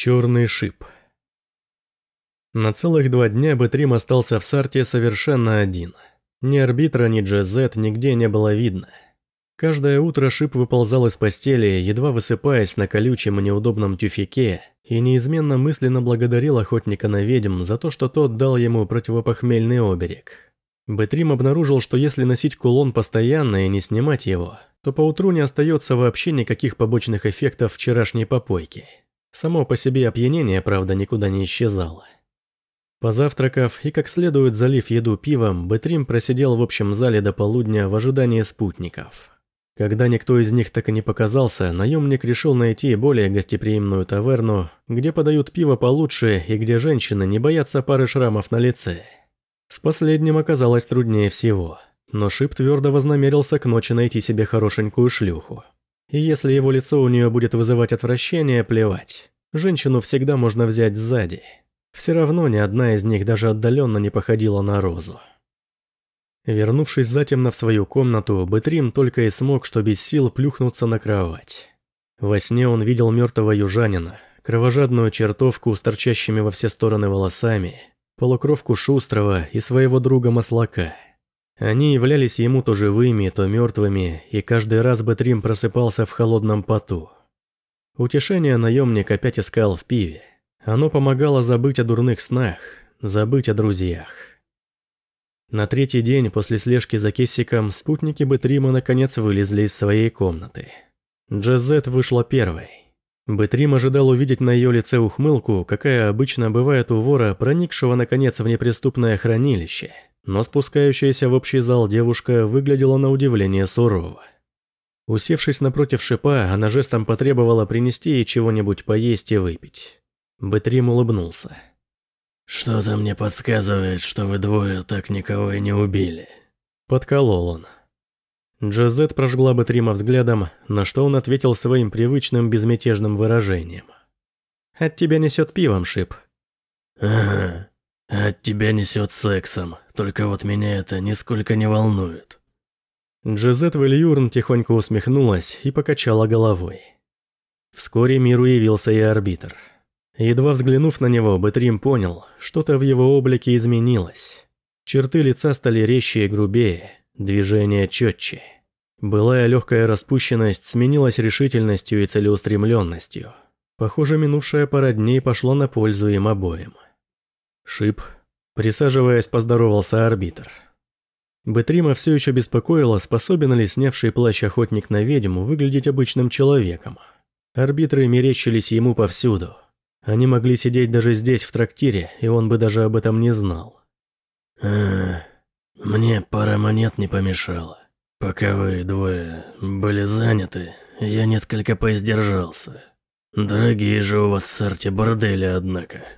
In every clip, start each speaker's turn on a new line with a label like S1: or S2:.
S1: Черный шип. На целых два дня Бэтрим остался в Сарте совершенно один. Ни арбитра, ни Джезет нигде не было видно. Каждое утро Шип выползал из постели, едва высыпаясь на колючем и неудобном тюфике, и неизменно мысленно благодарил охотника на ведьм за то, что тот дал ему противопохмельный оберег. Бэтрим обнаружил, что если носить кулон постоянно и не снимать его, то поутру не остается вообще никаких побочных эффектов вчерашней попойки. Само по себе опьянение, правда, никуда не исчезало. Позавтракав и как следует залив еду пивом, Бэтрим просидел в общем зале до полудня в ожидании спутников. Когда никто из них так и не показался, наемник решил найти более гостеприимную таверну, где подают пиво получше и где женщины не боятся пары шрамов на лице. С последним оказалось труднее всего, но Шип твердо вознамерился к ночи найти себе хорошенькую шлюху. И если его лицо у нее будет вызывать отвращение, плевать. Женщину всегда можно взять сзади. Все равно ни одна из них даже отдаленно не походила на Розу. Вернувшись затемно в свою комнату, Бэтрим только и смог, что без сил плюхнуться на кровать. Во сне он видел мертвого южанина, кровожадную чертовку с торчащими во все стороны волосами, полукровку Шустрого и своего друга Маслака – они являлись ему то живыми, то мертвыми, и каждый раз Бэтрим просыпался в холодном поту. Утешение наемник опять искал в пиве. Оно помогало забыть о дурных снах, забыть о друзьях. На третий день после слежки за Кессиком спутники Бэтрима наконец вылезли из своей комнаты. Джезет вышла первой. Бэтрим ожидал увидеть на ее лице ухмылку, какая обычно бывает у вора, проникшего наконец в неприступное хранилище – но спускающаяся в общий зал девушка выглядела на удивление сурово. Усевшись напротив шипа, она жестом потребовала принести ей чего-нибудь поесть и выпить. Бэтрим улыбнулся.
S2: «Что-то мне подсказывает, что вы двое так никого и не убили».
S1: Подколол он. Джозет прожгла Бэтрима взглядом, на что он ответил своим привычным безмятежным выражением. «От тебя несет пивом, Шип».
S2: «Ага, от тебя несет сексом, только вот меня это нисколько не волнует.
S1: Джезет Вильюрн тихонько усмехнулась и покачала головой. Вскоре миру явился и арбитр. Едва взглянув на него, Бэтрим понял, что-то в его облике изменилось. Черты лица стали резче и грубее, движения четче. Былая легкая распущенность сменилась решительностью и целеустремленностью. Похоже, минувшая пара дней пошла на пользу им обоим. Шип. Присаживаясь, поздоровался арбитр. Бетрима все еще беспокоила, способен ли снявший плащ охотник на ведьму выглядеть обычным человеком. Арбитры мерещились ему повсюду. Они могли сидеть даже здесь, в трактире, и он бы даже об этом не знал.
S2: «А, мне пара монет не помешала. Пока вы двое были заняты, я несколько поиздержался. Дорогие же у вас в сарте бордели, однако».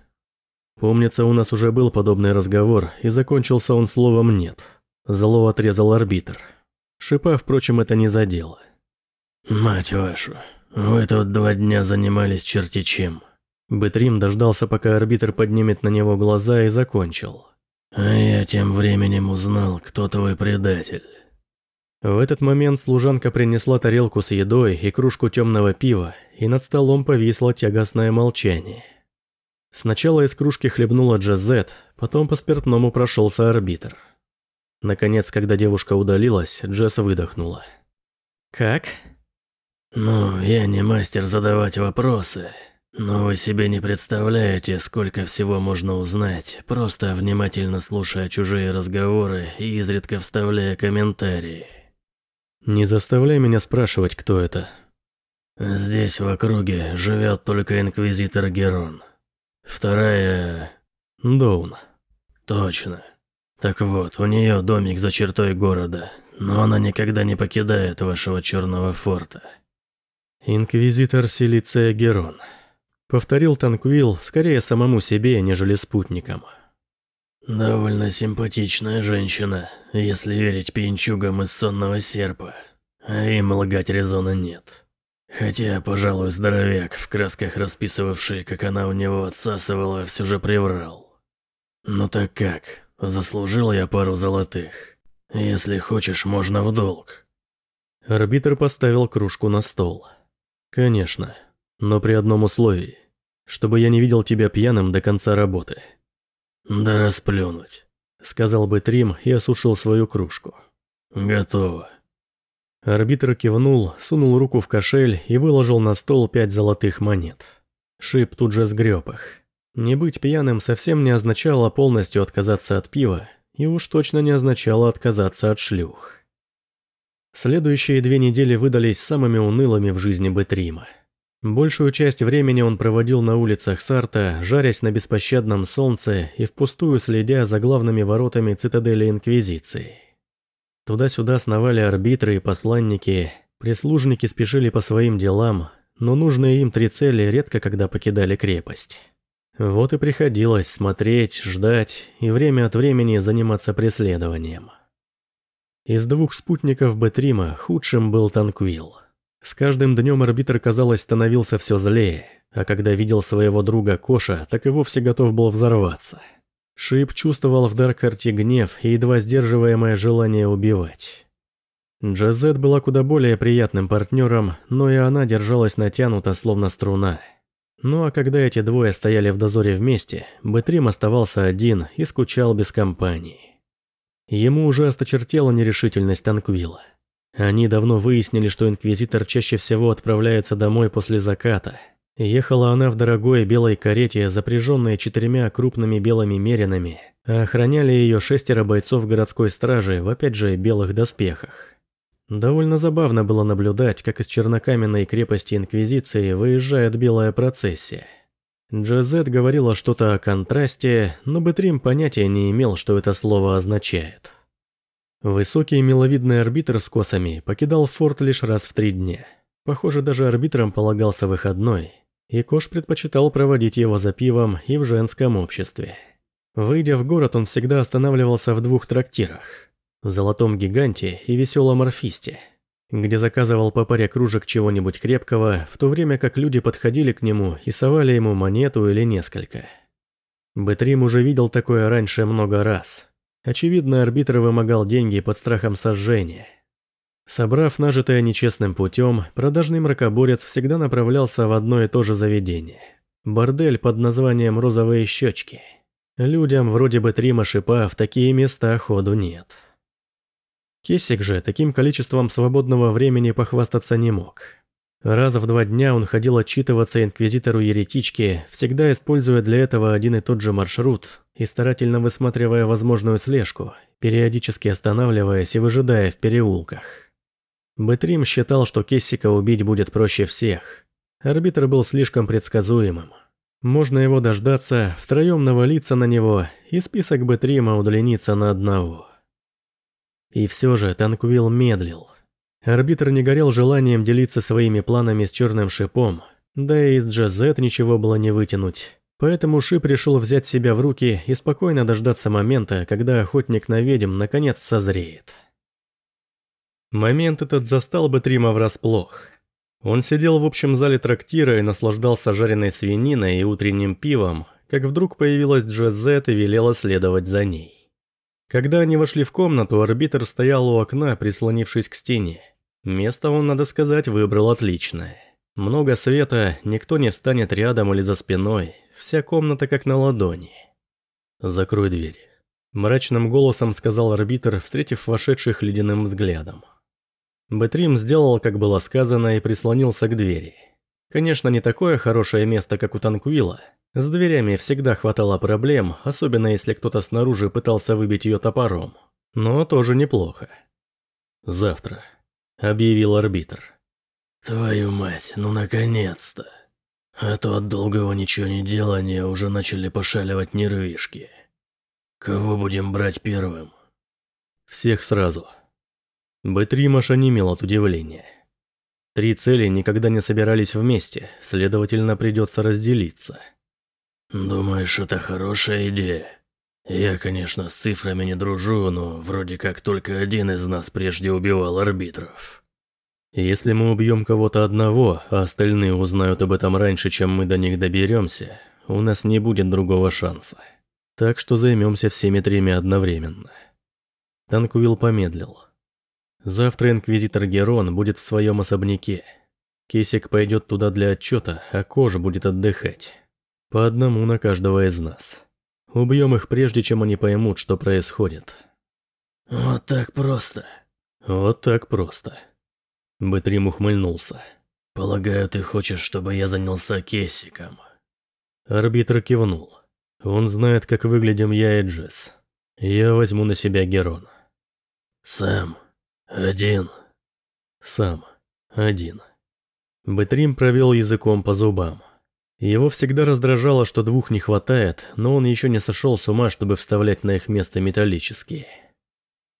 S1: Помнится, у нас уже был подобный разговор, и закончился он словом «нет». Зло отрезал арбитр. Шипа, впрочем, это не задело.
S2: «Мать вашу, вы тут два дня занимались черти чем».
S1: Бэтрим дождался, пока арбитр поднимет на него глаза и закончил.
S2: «А я тем временем узнал, кто твой предатель».
S1: В этот момент служанка принесла тарелку с едой и кружку темного пива, и над столом повисло тягостное молчание. Сначала из кружки хлебнула Джазет, потом по спиртному прошелся арбитр. Наконец, когда девушка удалилась, Джесс выдохнула. «Как?»
S2: «Ну, я не мастер задавать вопросы, но вы себе не представляете, сколько всего можно узнать, просто внимательно слушая чужие разговоры и изредка вставляя комментарии».
S1: «Не заставляй меня спрашивать, кто это».
S2: «Здесь в округе живет только инквизитор Герон». Вторая... Доун. Точно. Так вот, у нее домик за чертой города, но она никогда не покидает вашего черного форта.
S1: Инквизитор Силиция Герон. Повторил Танквилл скорее самому себе, нежели спутникам.
S2: Довольно симпатичная женщина, если верить пьянчугам из сонного серпа. А им лгать резона нет. Хотя, пожалуй, здоровяк, в красках расписывавший, как она у него отсасывала, все же приврал. Ну так как, заслужил я пару золотых. Если хочешь, можно в долг.
S1: Арбитр поставил кружку на стол. Конечно, но при одном условии. чтобы я не видел тебя пьяным до конца работы».
S2: «Да расплюнуть», — сказал бы Трим и осушил свою кружку. «Готово».
S1: Арбитр кивнул, сунул руку в кошель и выложил на стол пять золотых монет. Шип тут же сгреб их. Не быть пьяным совсем не означало полностью отказаться от пива, и уж точно не означало отказаться от шлюх. Следующие две недели выдались самыми унылыми в жизни Бетрима. Большую часть времени он проводил на улицах Сарта, жарясь на беспощадном солнце и впустую следя за главными воротами цитадели Инквизиции. Туда-сюда сновали арбитры и посланники, прислужники спешили по своим делам, но нужные им три цели редко когда покидали крепость. Вот и приходилось смотреть, ждать и время от времени заниматься преследованием. Из двух спутников Бетрима худшим был Танквилл. С каждым днем арбитр, казалось, становился все злее, а когда видел своего друга Коша, так и вовсе готов был взорваться. Шип чувствовал в Даркарте гнев и едва сдерживаемое желание убивать. Джазет была куда более приятным партнером, но и она держалась натянуто, словно струна – ну а когда эти двое стояли в дозоре вместе, Бэтрим оставался один и скучал без компании. Ему уже осточертела нерешительность Танквилла. Они давно выяснили, что Инквизитор чаще всего отправляется домой после заката. Ехала она в дорогой белой карете, запряженной четырьмя крупными белыми меринами, а охраняли ее шестеро бойцов городской стражи в опять же белых доспехах. Довольно забавно было наблюдать, как из чернокаменной крепости Инквизиции выезжает белая процессия. Джезет говорила что-то о контрасте, но Бетрим понятия не имел, что это слово означает. Высокий миловидный арбитр с косами покидал форт лишь раз в три дня. Похоже, даже арбитрам полагался выходной, и Кош предпочитал проводить его за пивом и в женском обществе. Выйдя в город, он всегда останавливался в двух трактирах – Золотом гиганте и веселом орфисте, где заказывал по паре кружек чего-нибудь крепкого, в то время как люди подходили к нему и совали ему монету или несколько. Бэтрим уже видел такое раньше много раз. Очевидно, арбитр вымогал деньги под страхом сожжения. Собрав нажитое нечестным путем, продажный мракоборец всегда направлялся в одно и то же заведение. Бордель под названием «Розовые щечки». Людям вроде бы Трима Шипа в такие места ходу нет. Кесик же таким количеством свободного времени похвастаться не мог. Раз в два дня он ходил отчитываться инквизитору-еретичке, всегда используя для этого один и тот же маршрут и старательно высматривая возможную слежку, периодически останавливаясь и выжидая в переулках. Бэтрим считал, что Кессика убить будет проще всех. Арбитр был слишком предсказуемым. Можно его дождаться, втроем навалиться на него, и список Бэтрима удлинится на одного. И все же Танквилл медлил. Арбитр не горел желанием делиться своими планами с черным шипом, да и из Джазет ничего было не вытянуть. Поэтому Шип решил взять себя в руки и спокойно дождаться момента, когда охотник на ведьм наконец созреет. Момент этот застал бы Трима врасплох. Он сидел в общем зале трактира и наслаждался жареной свининой и утренним пивом, как вдруг появилась Джазет и велела следовать за ней. Когда они вошли в комнату, арбитр стоял у окна, прислонившись к стене. Место он, надо сказать, выбрал отличное. Много света, никто не встанет рядом или за спиной, вся комната как на ладони. «Закрой дверь», – мрачным голосом сказал арбитр, встретив вошедших ледяным взглядом. Бэтрим сделал, как было сказано, и прислонился к двери. Конечно, не такое хорошее место, как у Танкуила – с дверями всегда хватало проблем, особенно если кто-то снаружи пытался выбить ее топором. Но тоже неплохо. «Завтра», — объявил арбитр.
S2: «Твою мать, ну наконец-то! А то от долгого ничего не делания уже начали пошаливать нервишки. Кого будем брать первым?»
S1: «Всех сразу». Бэтрим онемел от удивления. Три цели никогда не собирались вместе, следовательно, придется разделиться.
S2: «Думаешь, это хорошая идея? Я, конечно, с цифрами не дружу, но вроде как только один из нас прежде убивал арбитров».
S1: «Если мы убьем кого-то одного, а остальные узнают об этом раньше, чем мы до них доберемся, у нас не будет другого шанса. Так что займемся всеми тремя одновременно». Танкуил помедлил. «Завтра инквизитор Герон будет в своем особняке. Кесик пойдет туда для отчета, а Кожа будет отдыхать. По одному на каждого из нас. Убьем их прежде, чем они поймут, что происходит.
S2: Вот так просто.
S1: Вот так просто. Бэтрим ухмыльнулся.
S2: Полагаю, ты хочешь, чтобы я занялся Кессиком?
S1: Арбитр кивнул. Он знает, как выглядим я и Джесс. Я возьму на себя Герон.
S2: Сам. Один.
S1: Сам. Один. Бэтрим провел языком по зубам. Его всегда раздражало, что двух не хватает, но он еще не сошел с ума, чтобы вставлять на их место металлические.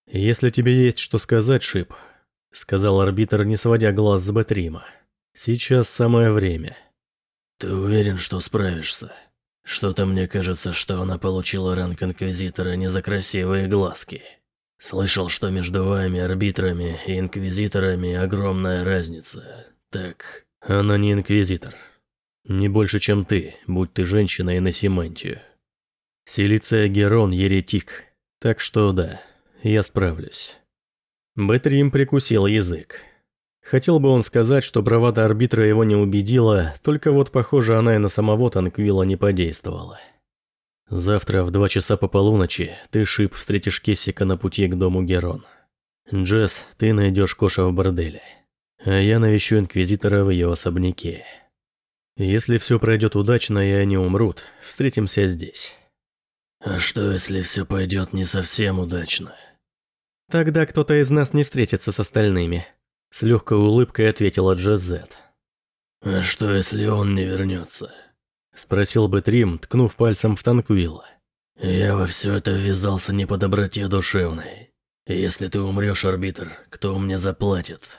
S1: «Если тебе есть что сказать, Шип», — сказал арбитр, не сводя глаз с Бэтрима, — «сейчас самое время».
S2: «Ты уверен, что справишься? Что-то мне кажется, что она получила ранг Инквизитора не за красивые глазки. Слышал, что между вами, арбитрами и Инквизиторами, огромная разница. Так...»
S1: «Она не Инквизитор», не больше, чем ты, будь ты женщина и на Симантию. Силиция Герон еретик, так что да, я справлюсь. Бэтрим прикусил язык. Хотел бы он сказать, что бравада арбитра его не убедила, только вот, похоже, она и на самого Танквила не подействовала. Завтра в два часа по полуночи ты, Шип, встретишь Кессика на пути к дому Герон. Джесс, ты найдешь Коша в борделе. А я навещу Инквизитора в ее особняке. Если все пройдет удачно и они умрут, встретимся здесь.
S2: А что, если все пойдет не совсем удачно?
S1: Тогда кто-то из нас не встретится с остальными. С легкой улыбкой ответила Джазет.
S2: А что, если он не вернется?
S1: Спросил бы Трим, ткнув пальцем в Танквилла.
S2: Я во все это ввязался не по доброте душевной. Если ты умрешь, арбитр, кто мне заплатит?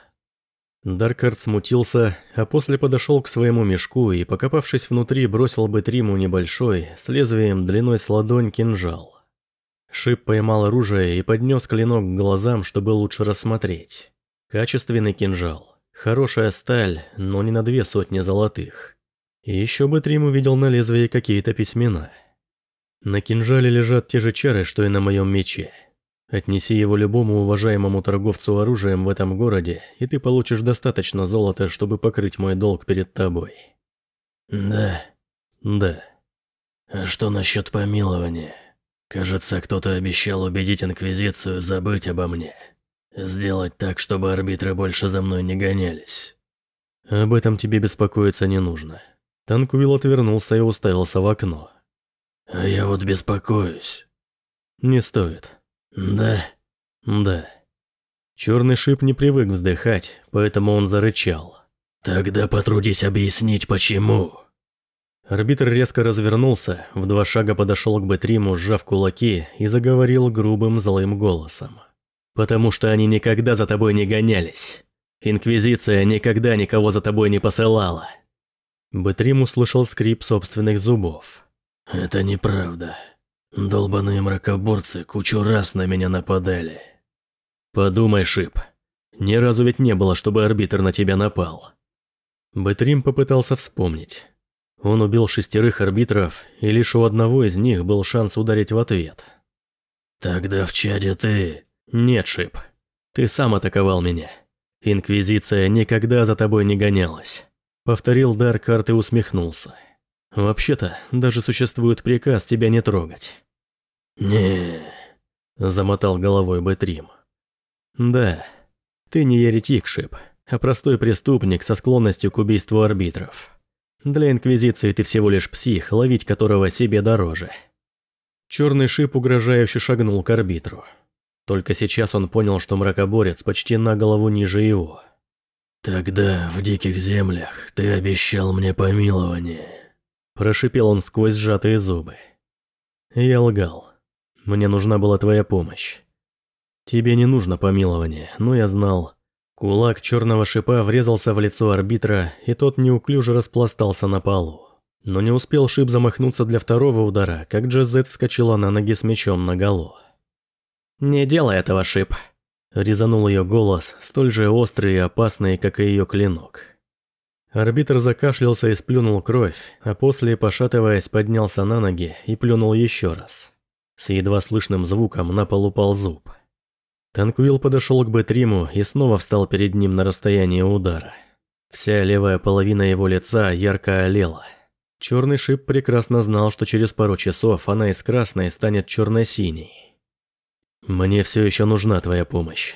S1: Даркард смутился, а после подошел к своему мешку и, покопавшись внутри, бросил бы Триму небольшой, с лезвием длиной с ладонь кинжал. Шип поймал оружие и поднес клинок к глазам, чтобы лучше рассмотреть. Качественный кинжал. Хорошая сталь, но не на две сотни золотых. И еще бы Трим увидел на лезвии какие-то письмена. На кинжале лежат те же чары, что и на моем мече. Отнеси его любому уважаемому торговцу оружием в этом городе, и ты получишь достаточно золота, чтобы покрыть мой долг перед тобой.
S2: Да.
S1: Да.
S2: А что насчет помилования? Кажется, кто-то обещал убедить Инквизицию забыть обо мне. Сделать так, чтобы арбитры больше за мной не гонялись.
S1: Об этом тебе беспокоиться не нужно. Танкуил отвернулся и уставился в окно.
S2: А я вот беспокоюсь.
S1: Не стоит.
S2: Да,
S1: да. Черный шип не привык вздыхать, поэтому он зарычал.
S2: Тогда потрудись объяснить, почему.
S1: Арбитр резко развернулся, в два шага подошел к Бетриму, сжав кулаки, и заговорил грубым злым голосом. «Потому что они никогда за тобой не гонялись. Инквизиция никогда никого за тобой не посылала». Бетрим услышал скрип собственных зубов.
S2: «Это неправда», Долбаные мракоборцы кучу раз на меня нападали.
S1: Подумай, Шип. Ни разу ведь не было, чтобы арбитр на тебя напал. Бэтрим попытался вспомнить. Он убил шестерых арбитров, и лишь у одного из них был шанс ударить в ответ.
S2: Тогда в чаде ты...
S1: Нет, Шип. Ты сам атаковал меня. Инквизиция никогда за тобой не гонялась. Повторил Даркарт и усмехнулся. Вообще-то, даже существует приказ тебя не трогать.
S2: не
S1: замотал головой Бэтрим. Да, ты не еретик, Шип, а простой преступник со склонностью к убийству арбитров. Для Инквизиции ты всего лишь псих, ловить которого себе дороже. Черный шип угрожающе шагнул к арбитру. Только сейчас он понял, что мракоборец почти на голову ниже его.
S2: «Тогда в диких землях ты обещал мне помилование».
S1: Прошипел он сквозь сжатые зубы. Я лгал. Мне нужна была твоя помощь. Тебе не нужно помилование, но я знал. Кулак черного шипа врезался в лицо арбитра, и тот неуклюже распластался на полу. Но не успел шип замахнуться для второго удара, как Джезет вскочила на ноги с мечом наголо. «Не делай этого, шип!» Резанул ее голос, столь же острый и опасный, как и ее клинок. Арбитр закашлялся и сплюнул кровь, а после, пошатываясь, поднялся на ноги и плюнул еще раз. С едва слышным звуком на пол упал зуб. Танквилл подошел к Бэтриму и снова встал перед ним на расстоянии удара. Вся левая половина его лица ярко олела. Черный шип прекрасно знал, что через пару часов она из красной станет черно-синей. «Мне все еще нужна твоя помощь».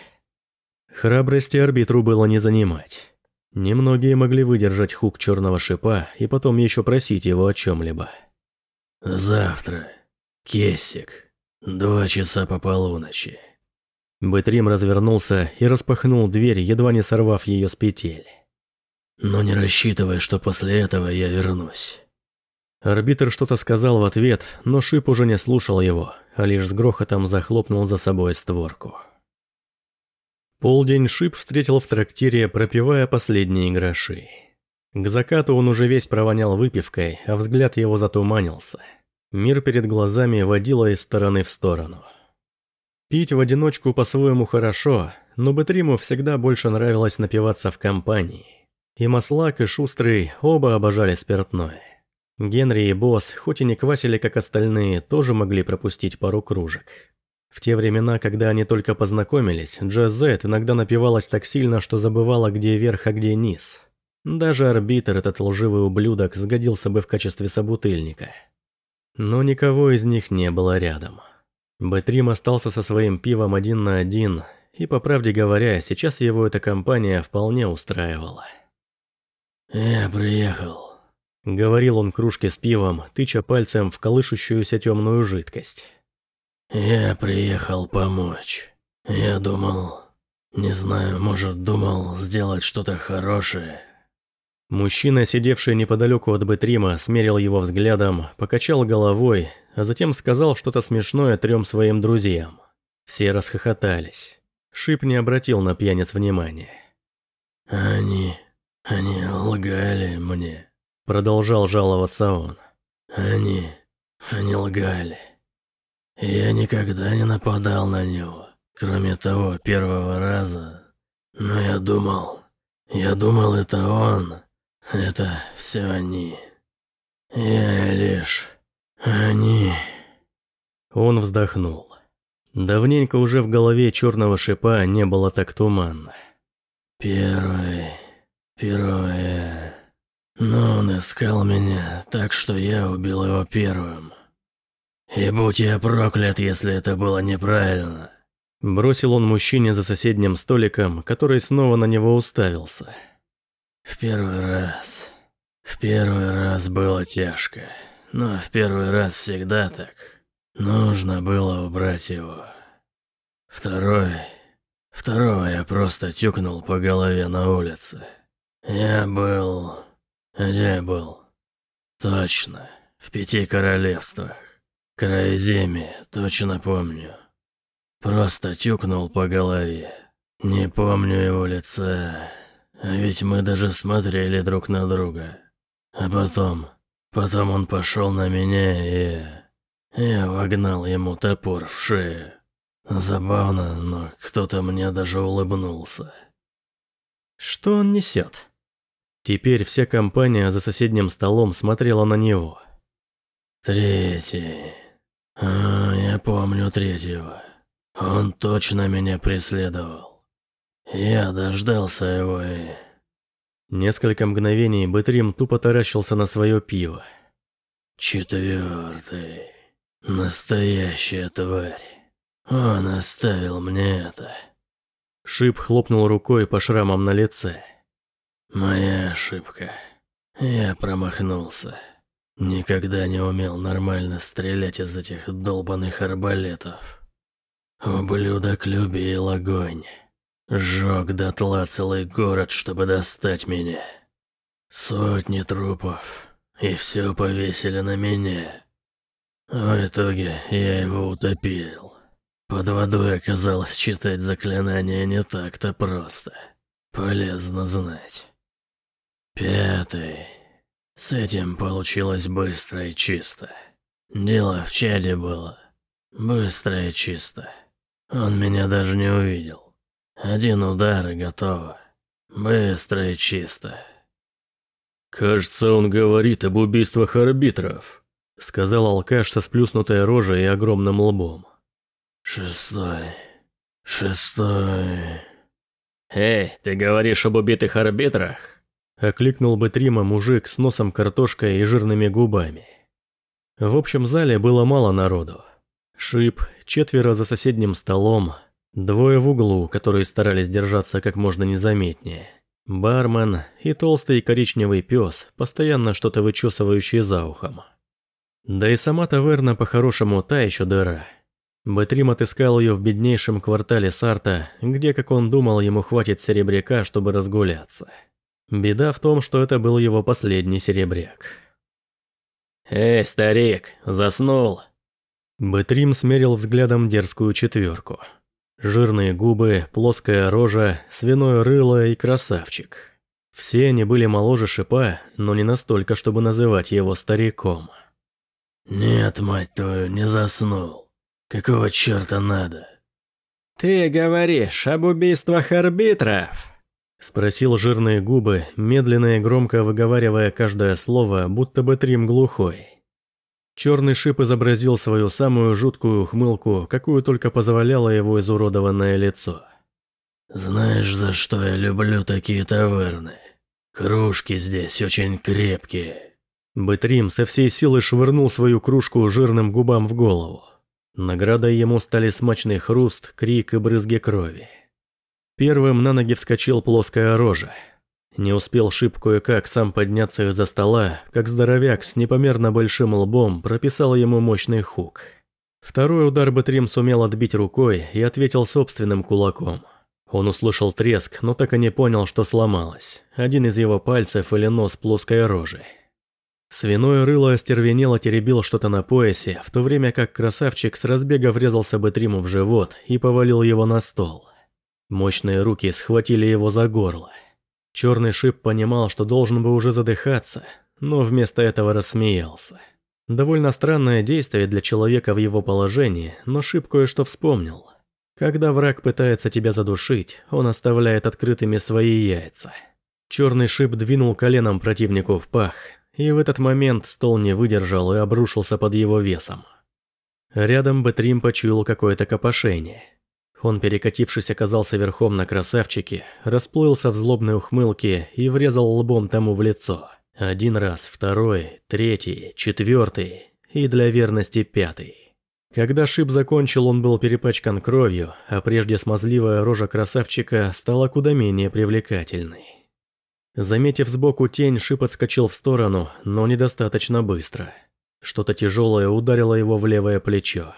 S1: Храбрости арбитру было не занимать. Немногие могли выдержать хук черного шипа и потом еще просить его о чем-либо.
S2: «Завтра. Кесик. Два часа по полуночи».
S1: Бэтрим развернулся и распахнул дверь, едва не сорвав ее с петель.
S2: «Но не рассчитывай, что после этого я вернусь».
S1: Арбитр что-то сказал в ответ, но Шип уже не слушал его, а лишь с грохотом захлопнул за собой створку. Полдень Шип встретил в трактире, пропивая последние гроши. К закату он уже весь провонял выпивкой, а взгляд его затуманился. Мир перед глазами водило из стороны в сторону. Пить в одиночку по-своему хорошо, но Бетриму всегда больше нравилось напиваться в компании. И Маслак, и Шустрый оба обожали спиртное. Генри и Босс, хоть и не квасили, как остальные, тоже могли пропустить пару кружек. В те времена, когда они только познакомились, Джазет иногда напивалась так сильно, что забывала, где верх, а где низ. Даже арбитр, этот лживый ублюдок, сгодился бы в качестве собутыльника. Но никого из них не было рядом. Бэтрим остался со своим пивом один на один, и, по правде говоря, сейчас его эта компания вполне устраивала.
S2: «Я приехал», —
S1: говорил он кружке с пивом, тыча пальцем в колышущуюся темную жидкость.
S2: «Я приехал помочь. Я думал... Не знаю, может, думал сделать что-то хорошее».
S1: Мужчина, сидевший неподалеку от Бетрима, смерил его взглядом, покачал головой, а затем сказал что-то смешное трем своим друзьям. Все расхохотались. Шип не обратил на пьяниц внимания.
S2: «Они... они лгали мне», —
S1: продолжал жаловаться он.
S2: «Они... они лгали». Я никогда не нападал на него, кроме того первого раза. Но я думал, я думал, это он, это все они. Я лишь... они...
S1: Он вздохнул. Давненько уже в голове черного шипа не было так туманно.
S2: Первый... первое... Но он искал меня, так что я убил его первым. «И будь я проклят, если это было неправильно!»
S1: Бросил он мужчине за соседним столиком, который снова на него уставился.
S2: «В первый раз... В первый раз было тяжко. Но в первый раз всегда так. Нужно было убрать его. Второй... Второго я просто тюкнул по голове на улице. Я был... Где был? Точно, в пяти королевствах. Краеземи, точно помню. Просто тюкнул по голове. Не помню его лица. А ведь мы даже смотрели друг на друга. А потом... Потом он пошел на меня и... Я вогнал ему топор в шею. Забавно, но кто-то мне даже улыбнулся.
S1: Что он несет? Теперь вся компания за соседним столом смотрела на него.
S2: Третий... А, я помню третьего. Он точно меня преследовал. Я дождался его и...
S1: Несколько мгновений Бэтрим тупо таращился на свое пиво.
S2: Четвертый. Настоящая тварь. Он оставил мне это.
S1: Шип хлопнул рукой по шрамам на лице.
S2: Моя ошибка. Я промахнулся. Никогда не умел нормально стрелять из этих долбанных арбалетов. Ублюдок любил огонь. Сжег дотла целый город, чтобы достать меня. Сотни трупов, и все повесили на меня. В итоге я его утопил. Под водой оказалось читать заклинания не так-то просто. Полезно знать. Пятый. С этим получилось быстро и чисто. Дело в чаде было. Быстро и чисто. Он меня даже не увидел. Один удар и готово. Быстро и чисто.
S1: «Кажется, он говорит об убийствах арбитров», — сказал алкаш со сплюснутой рожей и огромным лбом.
S2: «Шестой. Шестой...»
S1: «Эй, ты говоришь об убитых арбитрах?» Окликнул бы Трима мужик с носом картошкой и жирными губами. В общем зале было мало народу. Шип, четверо за соседним столом, двое в углу, которые старались держаться как можно незаметнее. Бармен и толстый коричневый пес, постоянно что-то вычесывающий за ухом. Да и сама таверна по-хорошему та еще дыра. Бэтрим отыскал ее в беднейшем квартале Сарта, где, как он думал, ему хватит серебряка, чтобы разгуляться. Беда в том, что это был его последний серебряк.
S2: «Эй, старик, заснул?»
S1: Бэтрим смерил взглядом дерзкую четверку. Жирные губы, плоская рожа, свиное рыло и красавчик. Все они были моложе шипа, но не настолько, чтобы называть его стариком.
S2: «Нет, мать твою, не заснул. Какого черта надо?»
S3: «Ты говоришь об убийствах арбитров?»
S1: Спросил жирные губы, медленно и громко выговаривая каждое слово, будто бы Трим глухой. Черный шип изобразил свою самую жуткую ухмылку, какую только позволяло его изуродованное лицо.
S2: «Знаешь, за что я люблю такие таверны? Кружки здесь очень крепкие».
S1: Бэтрим со всей силы швырнул свою кружку жирным губам в голову. Наградой ему стали смачный хруст, крик и брызги крови. Первым на ноги вскочил плоская рожа. Не успел Шип кое-как сам подняться из-за стола, как здоровяк с непомерно большим лбом прописал ему мощный хук. Второй удар Бэтрим сумел отбить рукой и ответил собственным кулаком. Он услышал треск, но так и не понял, что сломалось. Один из его пальцев или нос плоской рожи. Свиное рыло остервенело теребил что-то на поясе, в то время как красавчик с разбега врезался Бэтриму в живот и повалил его на стол. Мощные руки схватили его за горло. Черный шип понимал, что должен бы уже задыхаться, но вместо этого рассмеялся. Довольно странное действие для человека в его положении, но шип кое-что вспомнил. Когда враг пытается тебя задушить, он оставляет открытыми свои яйца. Черный шип двинул коленом противнику в пах, и в этот момент стол не выдержал и обрушился под его весом. Рядом Бэтрим почуял какое-то копошение – он, перекатившись, оказался верхом на красавчике, расплылся в злобной ухмылке и врезал лбом тому в лицо. Один раз, второй, третий, четвертый и для верности пятый. Когда шип закончил, он был перепачкан кровью, а прежде смазливая рожа красавчика стала куда менее привлекательной. Заметив сбоку тень, шип отскочил в сторону, но недостаточно быстро. Что-то тяжелое ударило его в левое плечо.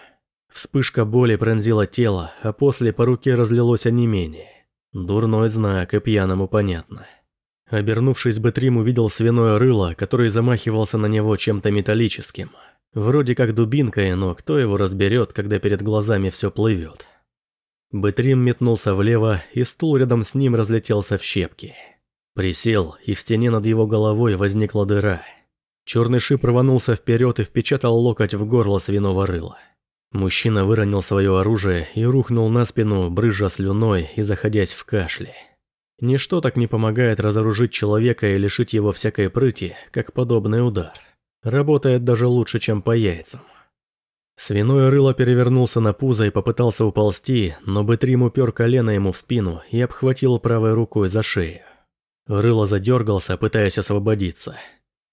S1: Вспышка боли пронзила тело, а после по руке разлилось онемение. Дурной знак, и пьяному понятно. Обернувшись, Бэтрим увидел свиное рыло, который замахивался на него чем-то металлическим. Вроде как дубинкой, но кто его разберет, когда перед глазами все плывет. Бэтрим метнулся влево, и стул рядом с ним разлетелся в щепки. Присел, и в стене над его головой возникла дыра. Черный шип рванулся вперед и впечатал локоть в горло свиного рыла. Мужчина выронил свое оружие и рухнул на спину, брызжа слюной и заходясь в кашле. Ничто так не помогает разоружить человека и лишить его всякой прыти, как подобный удар. Работает даже лучше, чем по яйцам. Свиное рыло перевернулся на пузо и попытался уползти, но Бэтрим упер колено ему в спину и обхватил правой рукой за шею. Рыло задергался, пытаясь освободиться.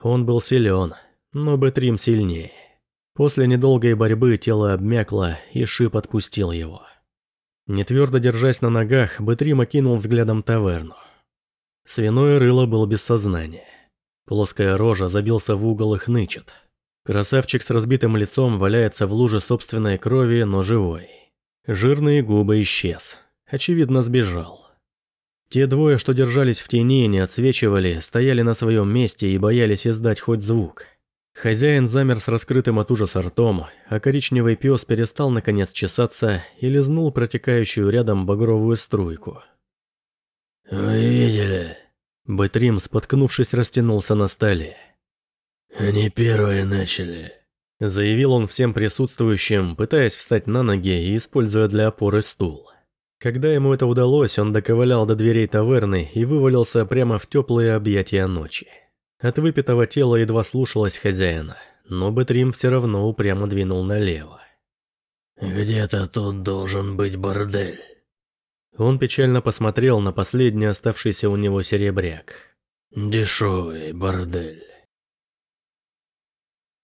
S1: Он был силен, но Бэтрим сильнее. После недолгой борьбы тело обмякло, и шип отпустил его. Не твердо держась на ногах, Бэтрим окинул взглядом таверну. Свиное рыло было без сознания. Плоская рожа забился в угол и хнычет. Красавчик с разбитым лицом валяется в луже собственной крови, но живой. Жирные губы исчез. Очевидно, сбежал. Те двое, что держались в тени, не отсвечивали, стояли на своем месте и боялись издать хоть звук – Хозяин замер с раскрытым от ужаса ртом, а коричневый пес перестал наконец чесаться и лизнул протекающую рядом багровую струйку.
S2: «Вы видели?»
S1: Бэтрим, споткнувшись, растянулся на столе.
S2: «Они первые начали», —
S1: заявил он всем присутствующим, пытаясь встать на ноги и используя для опоры стул. Когда ему это удалось, он доковылял до дверей таверны и вывалился прямо в теплые объятия ночи. От выпитого тела едва слушалось хозяина, но Бэтрим все равно упрямо двинул налево.
S2: «Где-то тут должен быть бордель».
S1: Он печально посмотрел на последний оставшийся у него серебряк.
S2: Дешевый бордель.